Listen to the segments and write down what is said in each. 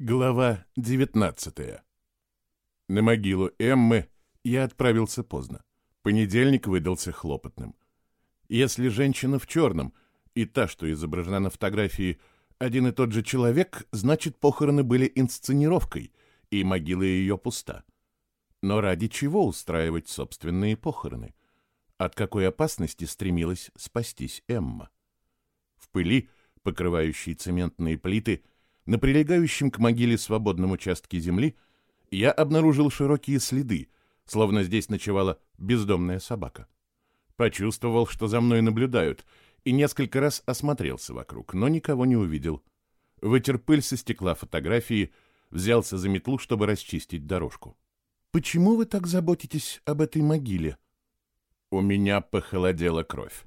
Глава 19 На могилу Эммы я отправился поздно. Понедельник выдался хлопотным. Если женщина в черном и та, что изображена на фотографии, один и тот же человек, значит, похороны были инсценировкой, и могила ее пуста. Но ради чего устраивать собственные похороны? От какой опасности стремилась спастись Эмма? В пыли, покрывающей цементные плиты, на прилегающем к могиле свободном участке земли я обнаружил широкие следы, словно здесь ночевала бездомная собака. Почувствовал, что за мной наблюдают, и несколько раз осмотрелся вокруг, но никого не увидел. Вытер пыль со стекла фотографии, взялся за метлу, чтобы расчистить дорожку. «Почему вы так заботитесь об этой могиле?» У меня похолодела кровь.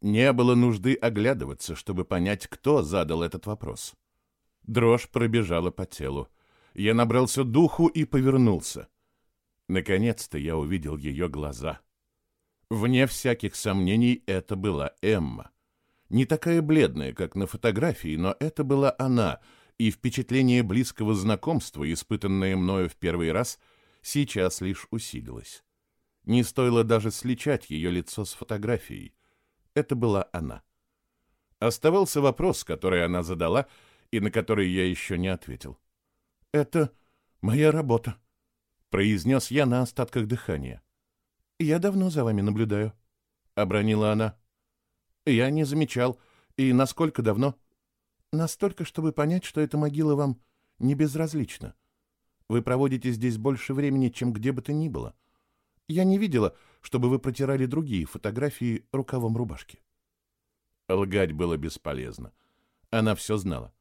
Не было нужды оглядываться, чтобы понять, кто задал этот вопрос. Дрожь пробежала по телу. Я набрался духу и повернулся. Наконец-то я увидел ее глаза. Вне всяких сомнений, это была Эмма. Не такая бледная, как на фотографии, но это была она, и впечатление близкого знакомства, испытанное мною в первый раз, сейчас лишь усилилось. Не стоило даже сличать ее лицо с фотографией. Это была она. Оставался вопрос, который она задала — и на который я еще не ответил. «Это моя работа», — произнес я на остатках дыхания. «Я давно за вами наблюдаю», — обронила она. «Я не замечал. И насколько давно?» «Настолько, чтобы понять, что эта могила вам не безразлична. Вы проводите здесь больше времени, чем где бы то ни было. Я не видела, чтобы вы протирали другие фотографии рукавом рубашки». Лгать было бесполезно. Она все знала.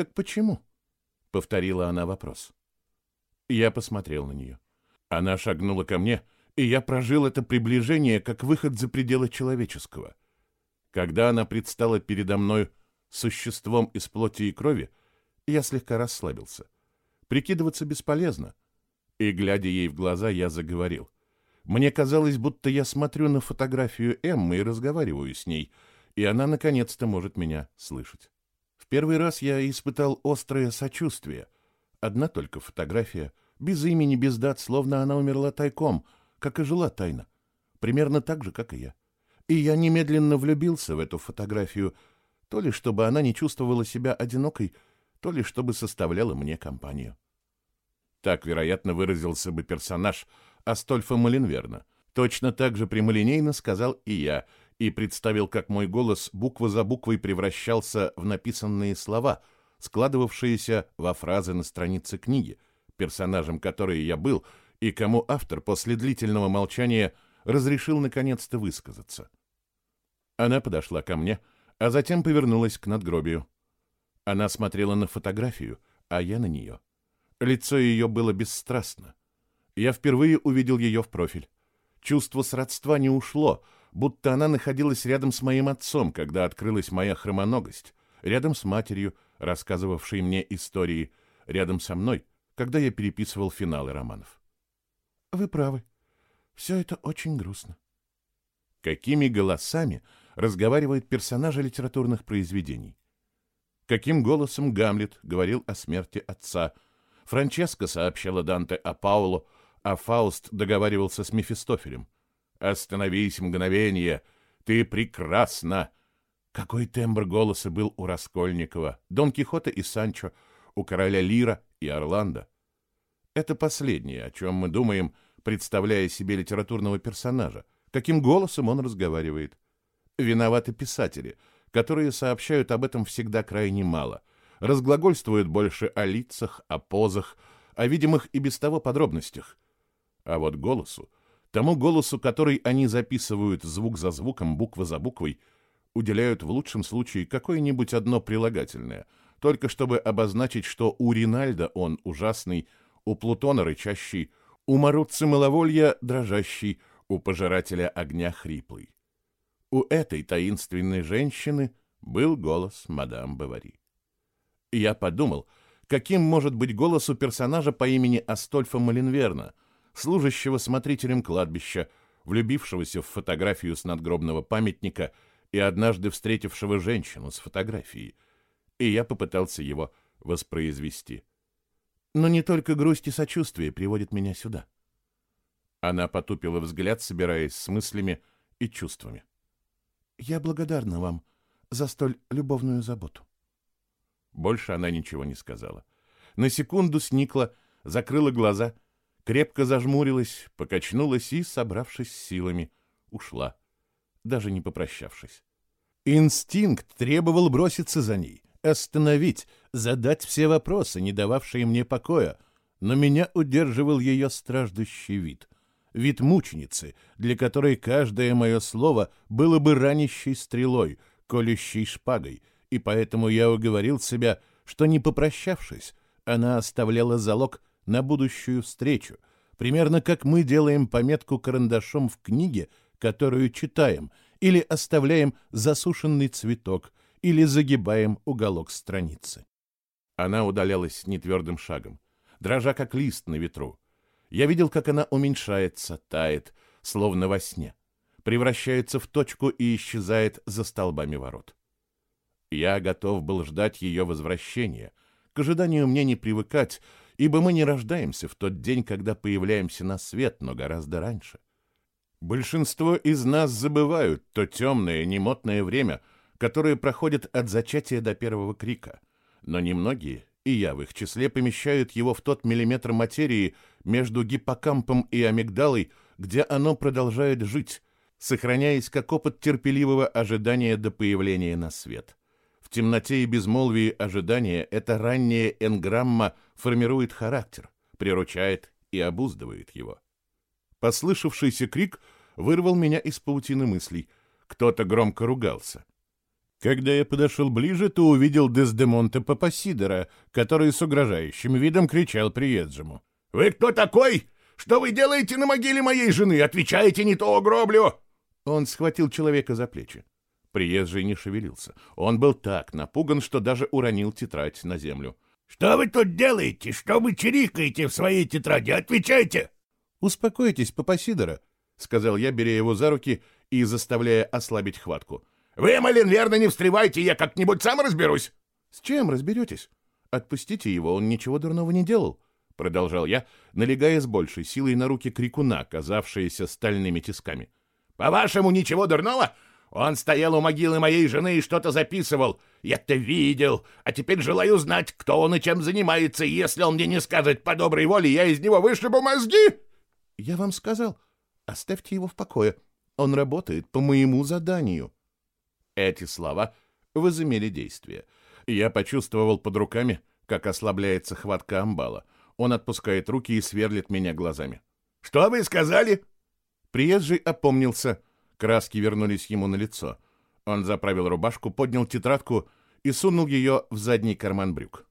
«Так почему?» — повторила она вопрос. Я посмотрел на нее. Она шагнула ко мне, и я прожил это приближение как выход за пределы человеческого. Когда она предстала передо мной существом из плоти и крови, я слегка расслабился. Прикидываться бесполезно. И, глядя ей в глаза, я заговорил. Мне казалось, будто я смотрю на фотографию Эммы и разговариваю с ней, и она наконец-то может меня слышать первый раз я испытал острое сочувствие. Одна только фотография, без имени, без дат, словно она умерла тайком, как и жила тайно. Примерно так же, как и я. И я немедленно влюбился в эту фотографию, то ли чтобы она не чувствовала себя одинокой, то ли чтобы составляла мне компанию. Так, вероятно, выразился бы персонаж Астольфа Малинверна. Точно так же прямолинейно сказал и я — и представил, как мой голос буква за буквой превращался в написанные слова, складывавшиеся во фразы на странице книги, персонажем которой я был, и кому автор после длительного молчания разрешил наконец-то высказаться. Она подошла ко мне, а затем повернулась к надгробию. Она смотрела на фотографию, а я на нее. Лицо ее было бесстрастно. Я впервые увидел ее в профиль. Чувство сродства не ушло — будто она находилась рядом с моим отцом, когда открылась моя хромоногость, рядом с матерью, рассказывавшей мне истории, рядом со мной, когда я переписывал финалы романов. Вы правы. Все это очень грустно. Какими голосами разговаривают персонажи литературных произведений? Каким голосом Гамлет говорил о смерти отца? Франческа сообщала Данте о Пауло, а Фауст договаривался с Мефистофелем — Остановись мгновение, ты прекрасна. Какой тембр голоса был у Раскольникова, Дон Кихота и Санчо, у короля Лира и Орландо. Это последнее, о чем мы думаем, представляя себе литературного персонажа, каким голосом он разговаривает. Виноваты писатели, которые сообщают об этом всегда крайне мало, разглагольствуют больше о лицах, о позах, о видимых и без того подробностях. А вот голосу Тому голосу, который они записывают звук за звуком, буква за буквой, уделяют в лучшем случае какое-нибудь одно прилагательное, только чтобы обозначить, что у Ринальда он ужасный, у Плутона рычащий, у Маруцци маловолья дрожащий, у пожирателя огня хриплый. У этой таинственной женщины был голос мадам Бавари. Я подумал, каким может быть голос у персонажа по имени Астольфа Малинверна — служащего смотрителем кладбища, влюбившегося в фотографию с надгробного памятника и однажды встретившего женщину с фотографией. И я попытался его воспроизвести. Но не только грусть и сочувствие приводят меня сюда. Она потупила взгляд, собираясь с мыслями и чувствами. Я благодарна вам за столь любовную заботу. Больше она ничего не сказала. На секунду сникла, закрыла глаза, крепко зажмурилась, покачнулась и, собравшись силами, ушла, даже не попрощавшись. Инстинкт требовал броситься за ней, остановить, задать все вопросы, не дававшие мне покоя, но меня удерживал ее страждущий вид — вид мученицы, для которой каждое мое слово было бы ранящей стрелой, колющей шпагой, и поэтому я уговорил себя, что не попрощавшись, она оставляла залог на будущую встречу, примерно как мы делаем пометку карандашом в книге, которую читаем, или оставляем засушенный цветок, или загибаем уголок страницы. Она удалялась нетвердым шагом, дрожа как лист на ветру, я видел, как она уменьшается, тает, словно во сне, превращается в точку и исчезает за столбами ворот. Я готов был ждать ее возвращения. К ожиданию мне не привыкать, ибо мы не рождаемся в тот день, когда появляемся на свет, но гораздо раньше. Большинство из нас забывают то темное, немотное время, которое проходит от зачатия до первого крика. Но немногие и я в их числе, помещают его в тот миллиметр материи между гиппокампом и амигдалой, где оно продолжает жить, сохраняясь как опыт терпеливого ожидания до появления на свет. Темноте и безмолвии ожидания эта ранняя энграмма формирует характер, приручает и обуздывает его. Послышавшийся крик вырвал меня из паутины мыслей. Кто-то громко ругался. Когда я подошел ближе, то увидел Дездемонта Папасидора, который с угрожающим видом кричал приезжему. «Вы кто такой? Что вы делаете на могиле моей жены? Отвечаете не то гроблю!» Он схватил человека за плечи. Приезжий не шевелился. Он был так напуган, что даже уронил тетрадь на землю. «Что вы тут делаете? Что вы чирикаете в своей тетради? Отвечайте!» «Успокойтесь, Папасидора», — сказал я, беря его за руки и заставляя ослабить хватку. Вы, Малин, верно, не встревайте, я как-нибудь сам разберусь. С чем разберетесь? Отпустите его, он ничего дурного не делал, продолжал я, налегая с большей силой на руки крикуна, казавшиеся стальными тисками. По-вашему, ничего дурного? Он стоял у могилы моей жены и что-то записывал. Я-то видел. А теперь желаю знать, кто он и чем занимается. И если он мне не скажет по доброй воле, я из него вышибу мозги. Я вам сказал. Оставьте его в покое. Он работает по моему заданию. Эти слова возымели действие. Я почувствовал под руками, как ослабляется хватка амбала. Он отпускает руки и сверлит меня глазами. «Что вы сказали?» Приезжий опомнился. Краски вернулись ему на лицо. Он заправил рубашку, поднял тетрадку и сунул ее в задний карман брюк.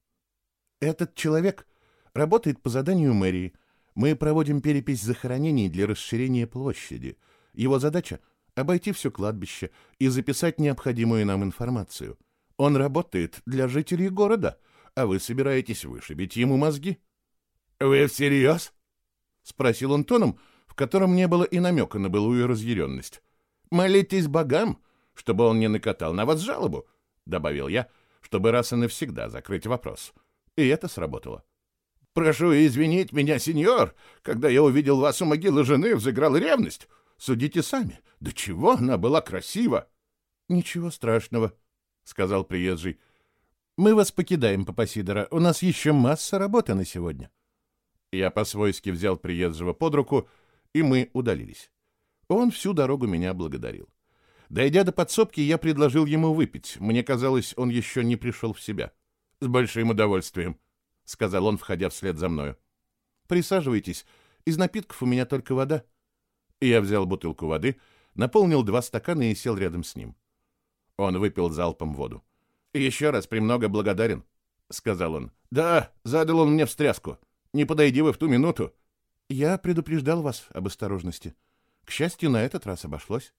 «Этот человек работает по заданию мэрии. Мы проводим перепись захоронений для расширения площади. Его задача обойти все кладбище и записать необходимую нам информацию. Он работает для жителей города, а вы собираетесь вышибить ему мозги. — Вы всерьез? — спросил он тоном, в котором не было и намека на былую разъяренность. — Молитесь богам, чтобы он не накатал на вас жалобу, — добавил я, чтобы раз и навсегда закрыть вопрос. И это сработало. — Прошу извинить меня, сеньор, когда я увидел вас у могилы жены, взыграла ревность. Судите сами. Да чего она была красива! Ничего страшного, сказал приезжий. Мы вас покидаем, папа Сидора. У нас еще масса работы на сегодня. Я по-свойски взял приезжего под руку, и мы удалились. Он всю дорогу меня благодарил. Дойдя до подсобки, я предложил ему выпить. Мне казалось, он еще не пришел в себя. «С большим удовольствием», — сказал он, входя вслед за мною. «Присаживайтесь. Из напитков у меня только вода». Я взял бутылку воды, наполнил два стакана и сел рядом с ним. Он выпил залпом воду. «Еще раз премного благодарен», — сказал он. «Да, задал он мне встряску. Не подойди вы в ту минуту». «Я предупреждал вас об осторожности. К счастью, на этот раз обошлось».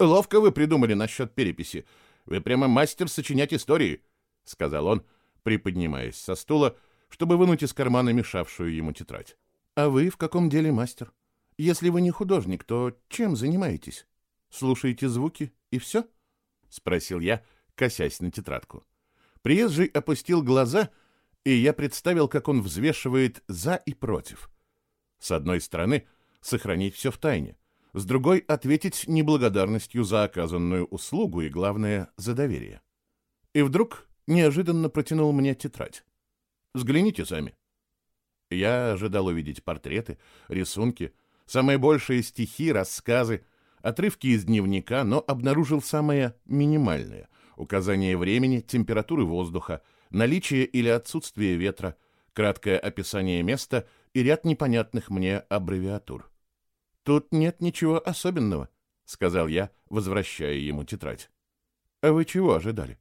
«Ловко вы придумали насчет переписи. Вы прямо мастер сочинять истории», — сказал он, приподнимаясь со стула, чтобы вынуть из кармана мешавшую ему тетрадь. «А вы в каком деле мастер?» Если вы не художник, то чем занимаетесь? Слушаете звуки и все? Спросил я, косясь на тетрадку. Приезжий опустил глаза и я представил, как он взвешивает «за» и «против». С одной стороны, сохранить все в тайне, с другой — ответить неблагодарностью за оказанную услугу и, главное, за доверие. И вдруг неожиданно протянул мне тетрадь. Взгляните сами. Я ожидал увидеть портреты, рисунки, самые большие стихи, рассказы, отрывки из дневника, но обнаружил самое минимальное — указание времени, температуры воздуха, наличие или отсутствие ветра, краткое описание места и ряд непонятных мне аббревиатур. «Тут нет ничего особенного», — сказал я, возвращая ему тетрадь. «А вы чего ожидали?»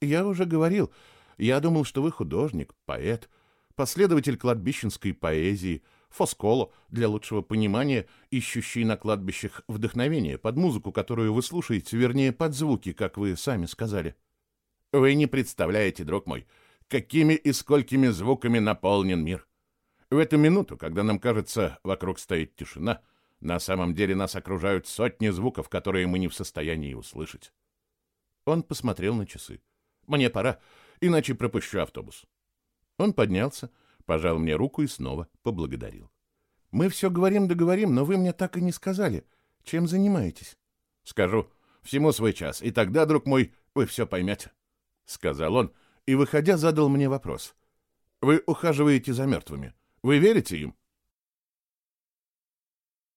«Я уже говорил. Я думал, что вы художник, поэт, последователь кладбищенской поэзии, фосколо для лучшего понимания, ищущий на кладбищах вдохновение под музыку, которую вы слушаете, вернее, под звуки, как вы сами сказали». «Вы не представляете, друг мой, какими и сколькими звуками наполнен мир. В эту минуту, когда нам кажется, вокруг стоит тишина, на самом деле нас окружают сотни звуков, которые мы не в состоянии услышать. Он посмотрел на часы. «Мне пора, иначе пропущу автобус». Он поднялся, пожал мне руку и снова поблагодарил. «Мы все говорим да но вы мне так и не сказали. Чем занимаетесь?» «Скажу. Всему свой час. И тогда, друг мой, вы все поймете», — сказал он, и, выходя, задал мне вопрос. «Вы ухаживаете за мертвыми. Вы верите им?